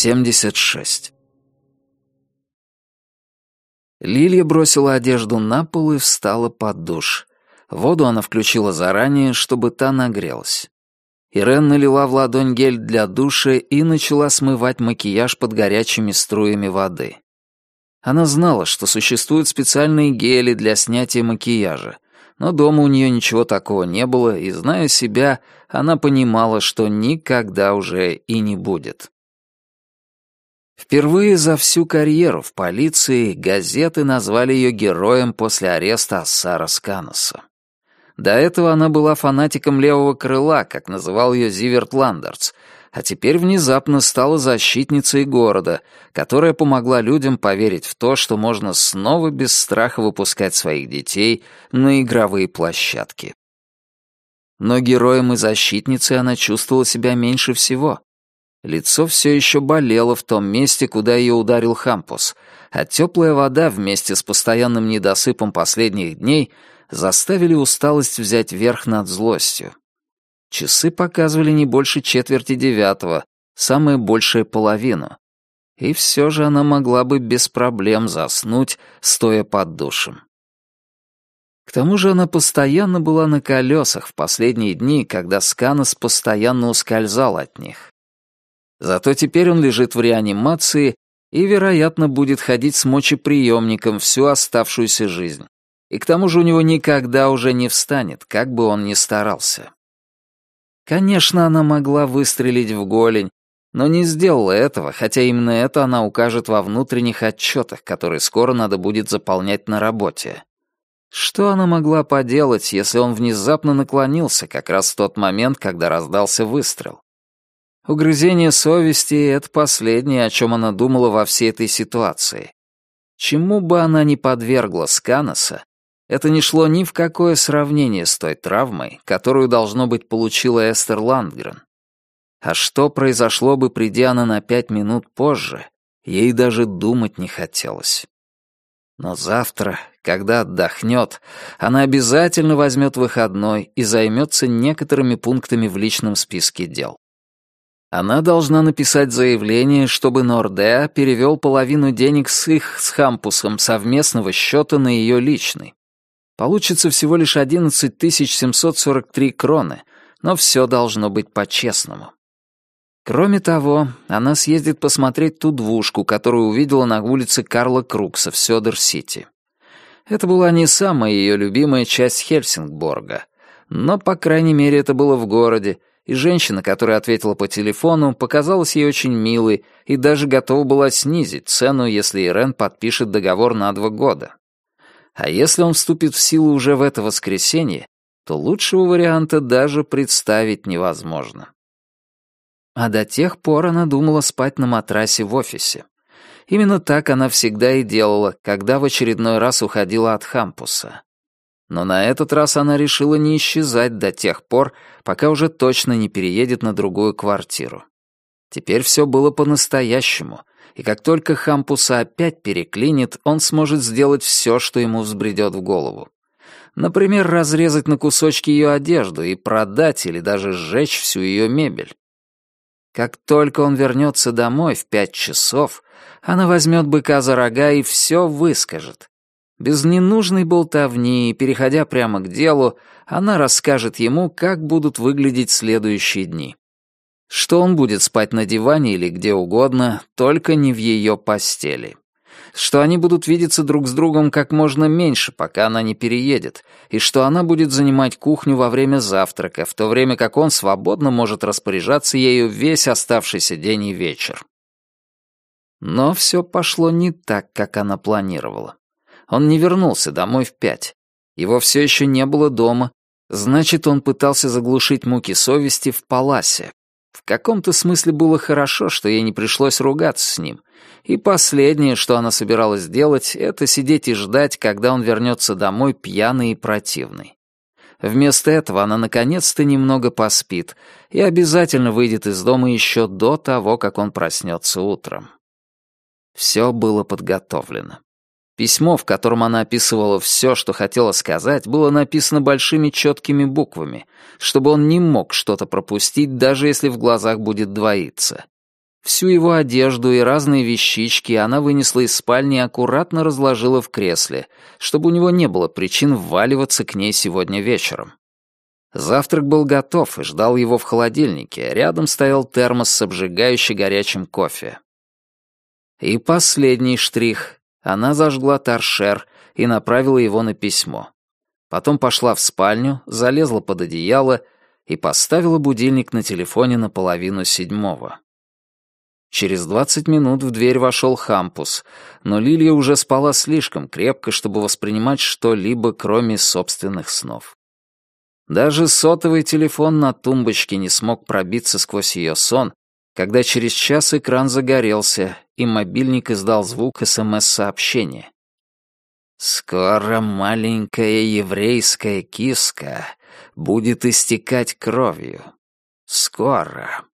76. Лилия бросила одежду на пол и встала под душ. Воду она включила заранее, чтобы та нагрелась. Ирен налила в ладонь гель для душа и начала смывать макияж под горячими струями воды. Она знала, что существуют специальные гели для снятия макияжа, но дома у нее ничего такого не было, и, зная себя, она понимала, что никогда уже и не будет. Впервые за всю карьеру в полиции газеты назвали ее героем после ареста Ассара Сканоса. До этого она была фанатиком левого крыла, как называл ее Зиверт Ландерс, а теперь внезапно стала защитницей города, которая помогла людям поверить в то, что можно снова без страха выпускать своих детей на игровые площадки. Но героем и защитницей она чувствовала себя меньше всего. Лицо все еще болело в том месте, куда ее ударил Хампус, а теплая вода вместе с постоянным недосыпом последних дней заставили усталость взять верх над злостью. Часы показывали не больше четверти девятого, самое большее половину. И все же она могла бы без проблем заснуть, стоя под душем. К тому же она постоянно была на колесах в последние дни, когда Сканос постоянно ускользал от них. Зато теперь он лежит в реанимации и, вероятно, будет ходить с мочеприемником всю оставшуюся жизнь. И к тому же у него никогда уже не встанет, как бы он ни старался. Конечно, она могла выстрелить в голень, но не сделала этого, хотя именно это она укажет во внутренних отчетах, которые скоро надо будет заполнять на работе. Что она могла поделать, если он внезапно наклонился как раз в тот момент, когда раздался выстрел? Угрызение совести — это последнее, о чем она думала во всей этой ситуации. Чему бы она ни подвергла Сканоса, это не шло ни в какое сравнение с той травмой, которую, должно быть, получила Эстер Ландгрен. А что произошло бы, придя она на пять минут позже, ей даже думать не хотелось. Но завтра, когда отдохнет, она обязательно возьмет выходной и займется некоторыми пунктами в личном списке дел. Она должна написать заявление, чтобы Нордеа перевел половину денег с их с Хампусом совместного счета на ее личный. Получится всего лишь 11 743 кроны, но все должно быть по-честному. Кроме того, она съездит посмотреть ту двушку, которую увидела на улице Карла Крукса в Сёдер-Сити. Это была не самая ее любимая часть Хельсингборга, но, по крайней мере, это было в городе, и женщина, которая ответила по телефону, показалась ей очень милой и даже готова была снизить цену, если Ирен подпишет договор на два года. А если он вступит в силу уже в это воскресенье, то лучшего варианта даже представить невозможно. А до тех пор она думала спать на матрасе в офисе. Именно так она всегда и делала, когда в очередной раз уходила от Хампуса. Но на этот раз она решила не исчезать до тех пор, пока уже точно не переедет на другую квартиру. Теперь все было по-настоящему, и как только Хампуса опять переклинит, он сможет сделать все, что ему взбредет в голову. Например, разрезать на кусочки ее одежду и продать или даже сжечь всю ее мебель. Как только он вернется домой в пять часов, она возьмет быка за рога и все выскажет. Без ненужной болтовни, переходя прямо к делу, она расскажет ему, как будут выглядеть следующие дни. Что он будет спать на диване или где угодно, только не в ее постели. Что они будут видеться друг с другом как можно меньше, пока она не переедет, и что она будет занимать кухню во время завтрака, в то время как он свободно может распоряжаться ею весь оставшийся день и вечер. Но все пошло не так, как она планировала. Он не вернулся домой в пять. Его все еще не было дома. Значит, он пытался заглушить муки совести в паласе. В каком-то смысле было хорошо, что ей не пришлось ругаться с ним. И последнее, что она собиралась делать, это сидеть и ждать, когда он вернется домой пьяный и противный. Вместо этого она наконец-то немного поспит и обязательно выйдет из дома еще до того, как он проснется утром. Все было подготовлено. Письмо, в котором она описывала все, что хотела сказать, было написано большими четкими буквами, чтобы он не мог что-то пропустить, даже если в глазах будет двоиться. Всю его одежду и разные вещички она вынесла из спальни и аккуратно разложила в кресле, чтобы у него не было причин вваливаться к ней сегодня вечером. Завтрак был готов и ждал его в холодильнике. Рядом стоял термос с обжигающе горячим кофе. И последний штрих. Она зажгла торшер и направила его на письмо. Потом пошла в спальню, залезла под одеяло и поставила будильник на телефоне на половину седьмого. Через двадцать минут в дверь вошел Хампус, но Лилия уже спала слишком крепко, чтобы воспринимать что-либо, кроме собственных снов. Даже сотовый телефон на тумбочке не смог пробиться сквозь ее сон, когда через час экран загорелся, и мобильник издал звук СМС-сообщения. «Скоро маленькая еврейская киска будет истекать кровью. Скоро».